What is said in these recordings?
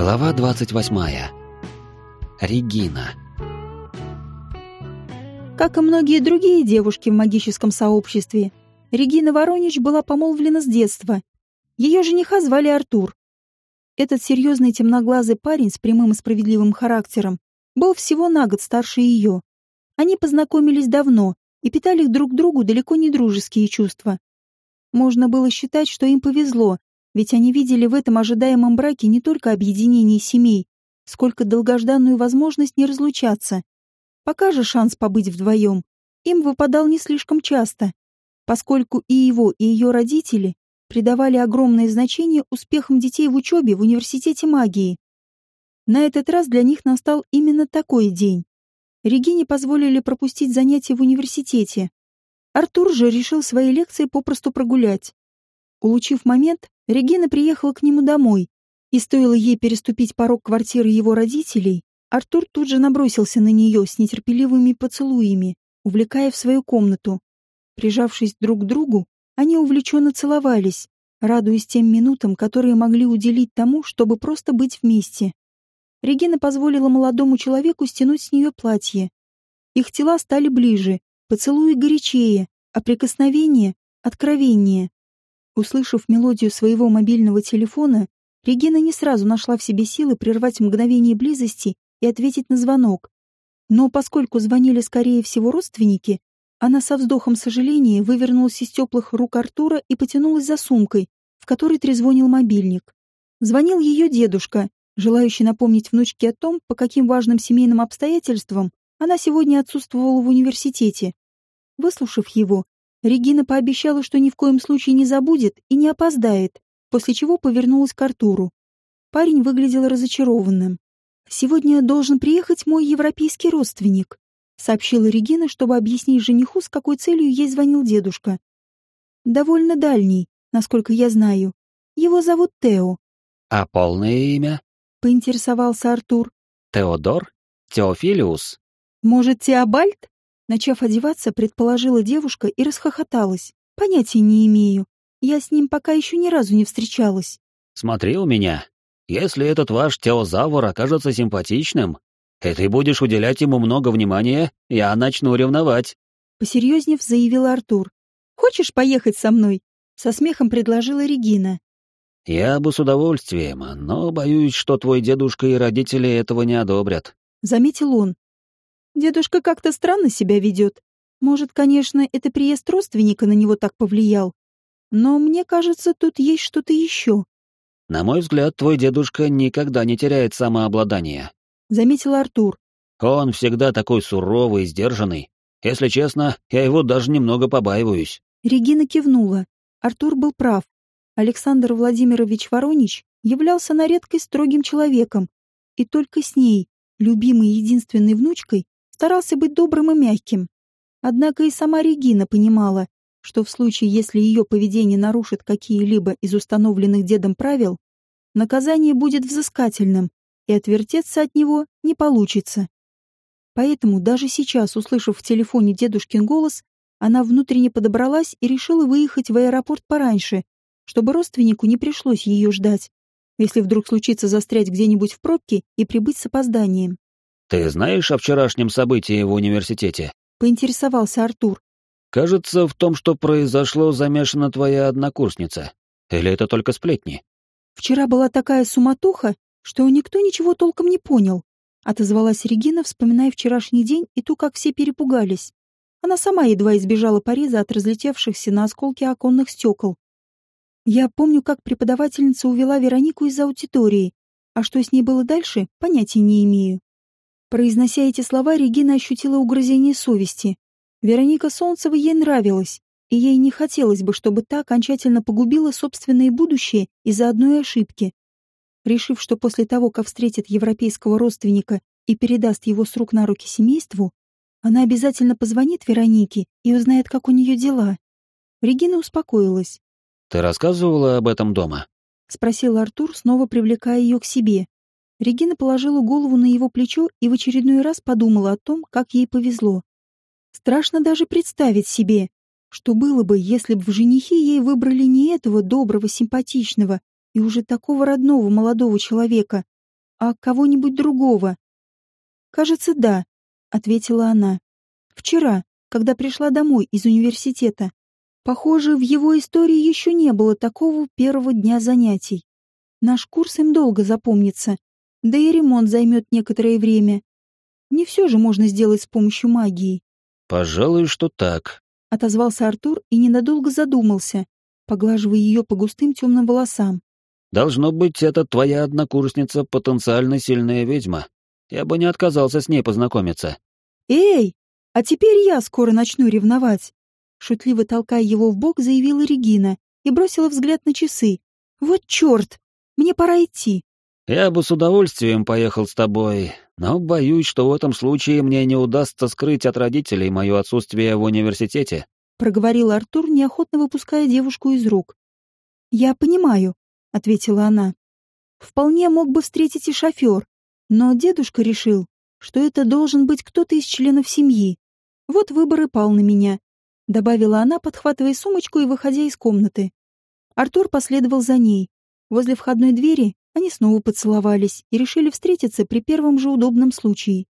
Глава 28. Регина. Как и многие другие девушки в магическом сообществе, Регина Воронич была помолвлена с детства. Ее жениха звали Артур. Этот серьезный темноглазый парень с прямым и справедливым характером был всего на год старше ее. Они познакомились давно и питали друг другу далеко не дружеские чувства. Можно было считать, что им повезло, ведь они видели в этом ожидаемом браке не только объединение семей, сколько долгожданную возможность не разлучаться. Пока же шанс побыть вдвоем им выпадал не слишком часто, поскольку и его, и ее родители придавали огромное значение успехам детей в учебе в университете магии. На этот раз для них настал именно такой день. Регине позволили пропустить занятия в университете. Артур же решил свои лекции попросту прогулять. Улучив момент, Регина приехала к нему домой, и стоило ей переступить порог квартиры его родителей, Артур тут же набросился на нее с нетерпеливыми поцелуями, увлекая в свою комнату. Прижавшись друг к другу, они увлеченно целовались, радуясь тем минутам, которые могли уделить тому, чтобы просто быть вместе. Регина позволила молодому человеку стянуть с нее платье. Их тела стали ближе, поцелуи горячее, а прикосновения — откровеннее. Услышав мелодию своего мобильного телефона, Регина не сразу нашла в себе силы прервать мгновение близости и ответить на звонок. Но поскольку звонили, скорее всего, родственники, она со вздохом сожаления вывернулась из теплых рук Артура и потянулась за сумкой, в которой трезвонил мобильник. Звонил ее дедушка, желающий напомнить внучке о том, по каким важным семейным обстоятельствам она сегодня отсутствовала в университете. Выслушав его, Регина пообещала, что ни в коем случае не забудет и не опоздает, после чего повернулась к Артуру. Парень выглядел разочарованным. «Сегодня должен приехать мой европейский родственник», сообщила Регина, чтобы объяснить жениху, с какой целью ей звонил дедушка. «Довольно дальний, насколько я знаю. Его зовут Тео». «А полное имя?» — поинтересовался Артур. «Теодор? Теофилиус?» «Может, Теобальд?» Начав одеваться, предположила девушка и расхохоталась. Понятия не имею. Я с ним пока еще ни разу не встречалась. Смотри у меня. Если этот ваш теозавр окажется симпатичным, и ты будешь уделять ему много внимания, я начну ревновать. Посерьезнев заявил Артур. Хочешь поехать со мной? Со смехом предложила Регина. Я бы с удовольствием, но боюсь, что твой дедушка и родители этого не одобрят. Заметил он. Дедушка как-то странно себя ведет. Может, конечно, это приезд родственника на него так повлиял. Но мне кажется, тут есть что-то еще. На мой взгляд, твой дедушка никогда не теряет самообладание. Заметил Артур. Он всегда такой суровый, сдержанный. Если честно, я его даже немного побаиваюсь. Регина кивнула. Артур был прав. Александр Владимирович Воронич являлся на редкость строгим человеком, и только с ней, любимой единственной внучкой, старался быть добрым и мягким. Однако и сама Регина понимала, что в случае, если ее поведение нарушит какие-либо из установленных дедом правил, наказание будет взыскательным, и отвертеться от него не получится. Поэтому даже сейчас, услышав в телефоне дедушкин голос, она внутренне подобралась и решила выехать в аэропорт пораньше, чтобы родственнику не пришлось ее ждать, если вдруг случится застрять где-нибудь в пробке и прибыть с опозданием. «Ты знаешь о вчерашнем событии в университете?» — поинтересовался Артур. «Кажется, в том, что произошло, замешана твоя однокурсница. Или это только сплетни?» «Вчера была такая суматоха, что никто ничего толком не понял», — отозвалась Регина, вспоминая вчерашний день и то, как все перепугались. Она сама едва избежала пореза от разлетевшихся на осколки оконных стекол. Я помню, как преподавательница увела Веронику из аудитории, а что с ней было дальше, понятия не имею. Произнося эти слова, Регина ощутила угрызение совести. Вероника Солнцева ей нравилась, и ей не хотелось бы, чтобы та окончательно погубила собственное будущее из-за одной ошибки. Решив, что после того, как встретит европейского родственника и передаст его с рук на руки семейству, она обязательно позвонит Веронике и узнает, как у нее дела. Регина успокоилась. «Ты рассказывала об этом дома?» — спросил Артур, снова привлекая ее к себе. Регина положила голову на его плечо и в очередной раз подумала о том, как ей повезло. Страшно даже представить себе, что было бы, если бы в женихи ей выбрали не этого доброго, симпатичного и уже такого родного молодого человека, а кого-нибудь другого. Кажется, да, ответила она. Вчера, когда пришла домой из университета. Похоже, в его истории еще не было такого первого дня занятий. Наш курс им долго запомнится, да и ремонт займет некоторое время. Не все же можно сделать с помощью магии. «Пожалуй, что так», — отозвался Артур и ненадолго задумался, поглаживая ее по густым темным волосам. «Должно быть, это твоя однокурсница потенциально сильная ведьма. Я бы не отказался с ней познакомиться». «Эй, а теперь я скоро начну ревновать!» Шутливо толкая его в бок, заявила Регина и бросила взгляд на часы. «Вот черт! Мне пора идти!» «Я бы с удовольствием поехал с тобой, но боюсь, что в этом случае мне не удастся скрыть от родителей мое отсутствие в университете», проговорил Артур, неохотно выпуская девушку из рук. «Я понимаю», — ответила она. «Вполне мог бы встретить и шофер, но дедушка решил, что это должен быть кто-то из членов семьи. Вот выбор и пал на меня», — добавила она, подхватывая сумочку и выходя из комнаты. Артур последовал за ней. Возле входной двери они снова поцеловались и решили встретиться при первом же удобном случае.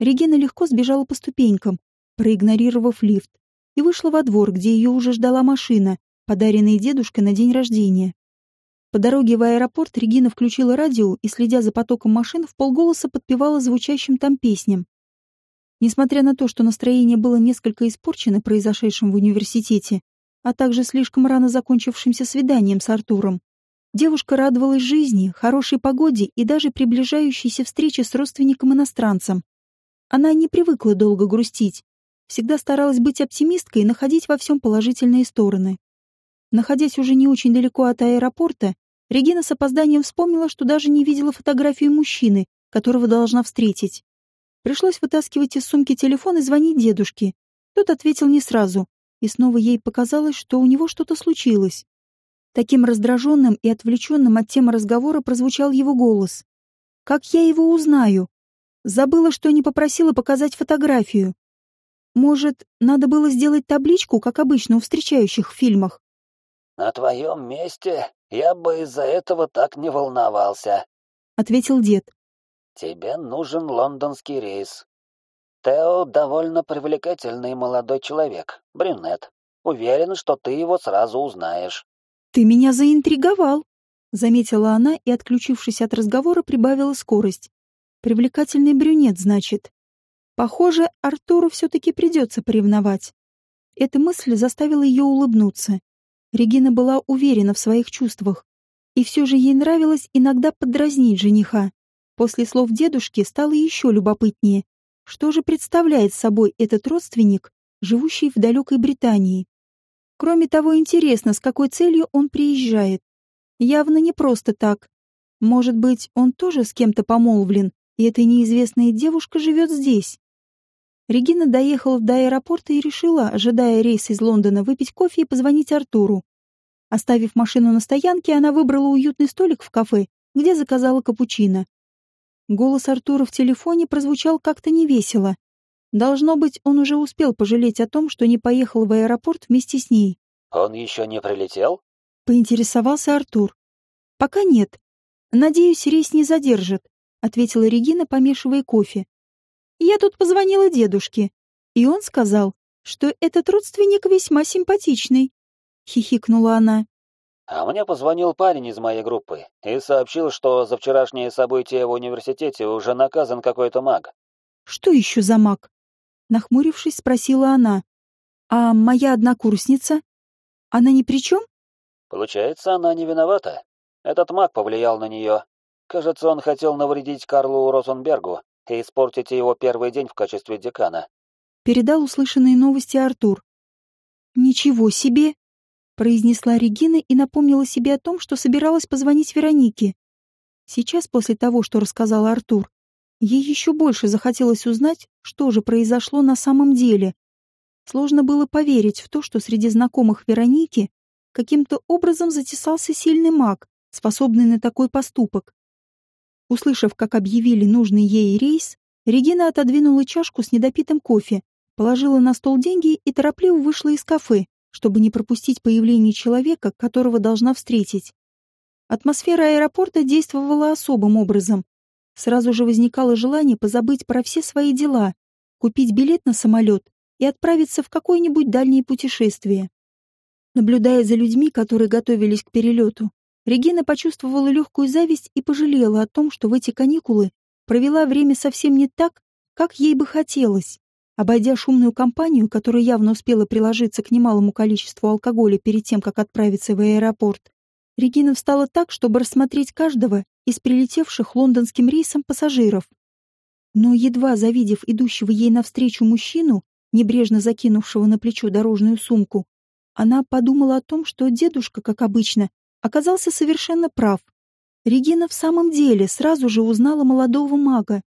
Регина легко сбежала по ступенькам, проигнорировав лифт, и вышла во двор, где ее уже ждала машина, подаренная дедушкой на день рождения. По дороге в аэропорт Регина включила радио и, следя за потоком машин, в полголоса подпевала звучащим там песням. Несмотря на то, что настроение было несколько испорчено произошедшим в университете, а также слишком рано закончившимся свиданием с Артуром, девушка радовалась жизни, хорошей погоде и даже приближающейся встрече с родственником-иностранцем. Она не привыкла долго грустить, всегда старалась быть оптимисткой и находить во всем положительные стороны. Находясь уже не очень далеко от аэропорта, Регина с опозданием вспомнила, что даже не видела фотографию мужчины, которого должна встретить. Пришлось вытаскивать из сумки телефон и звонить дедушке. Тот ответил не сразу, и снова ей показалось, что у него что-то случилось. Таким раздраженным и отвлеченным от темы разговора прозвучал его голос. «Как я его узнаю? Забыла, что не попросила показать фотографию. Может, надо было сделать табличку, как обычно у встречающих в фильмах?» «На твоем месте я бы из-за этого так не волновался», — ответил дед. «Тебе нужен лондонский рейс. Тео довольно привлекательный молодой человек, брюнет. Уверен, что ты его сразу узнаешь». «Ты меня заинтриговал», — заметила она и, отключившись от разговора, прибавила скорость. «Привлекательный брюнет, значит. Похоже, Артуру все-таки придется поревновать». Эта мысль заставила ее улыбнуться. Регина была уверена в своих чувствах, и все же ей нравилось иногда подразнить жениха. После слов дедушки стало еще любопытнее. Что же представляет собой этот родственник, живущий в далекой Британии? Кроме того, интересно, с какой целью он приезжает. Явно не просто так. Может быть, он тоже с кем-то помолвлен, и эта неизвестная девушка живет здесь. Регина доехала до аэропорта и решила, ожидая рейс из Лондона, выпить кофе и позвонить Артуру. Оставив машину на стоянке, она выбрала уютный столик в кафе, где заказала капучино. Голос Артура в телефоне прозвучал как-то невесело. Должно быть, он уже успел пожалеть о том, что не поехал в аэропорт вместе с ней. «Он еще не прилетел?» — поинтересовался Артур. «Пока нет. Надеюсь, рейс не задержит», — ответила Регина, помешивая кофе. Я тут позвонила дедушке, и он сказал, что этот родственник весьма симпатичный. Хихикнула она. А мне позвонил парень из моей группы и сообщил, что за вчерашние события в университете уже наказан какой-то маг. Что еще за маг? Нахмурившись, спросила она. А моя однокурсница? Она ни при чем? Получается, она не виновата. Этот маг повлиял на нее. Кажется, он хотел навредить Карлу Розенбергу, и испортите его первый день в качестве декана. Передал услышанные новости Артур. Ничего себе, произнесла Регина и напомнила себе о том, что собиралась позвонить Веронике. Сейчас, после того, что рассказал Артур, ей еще больше захотелось узнать, что же произошло на самом деле. Сложно было поверить в то, что среди знакомых Вероники каким-то образом затесался сильный маг, способный на такой поступок. Услышав, как объявили нужный ей рейс, Регина отодвинула чашку с недопитым кофе, положила на стол деньги и торопливо вышла из кафе, чтобы не пропустить появление человека, которого должна встретить. Атмосфера аэропорта действовала особым образом. Сразу же возникало желание позабыть про все свои дела, купить билет на самолет и отправиться в какое-нибудь дальнее путешествие. Наблюдая за людьми, которые готовились к перелету, Регина почувствовала легкую зависть и пожалела о том, что в эти каникулы провела время совсем не так, как ей бы хотелось. Обойдя шумную компанию, которая явно успела приложиться к немалому количеству алкоголя перед тем, как отправиться в аэропорт, Регина встала так, чтобы рассмотреть каждого из прилетевших лондонским рейсом пассажиров. Но, едва завидев идущего ей навстречу мужчину, небрежно закинувшего на плечо дорожную сумку, она подумала о том, что дедушка, как обычно, оказался совершенно прав. Регина в самом деле сразу же узнала молодого мага,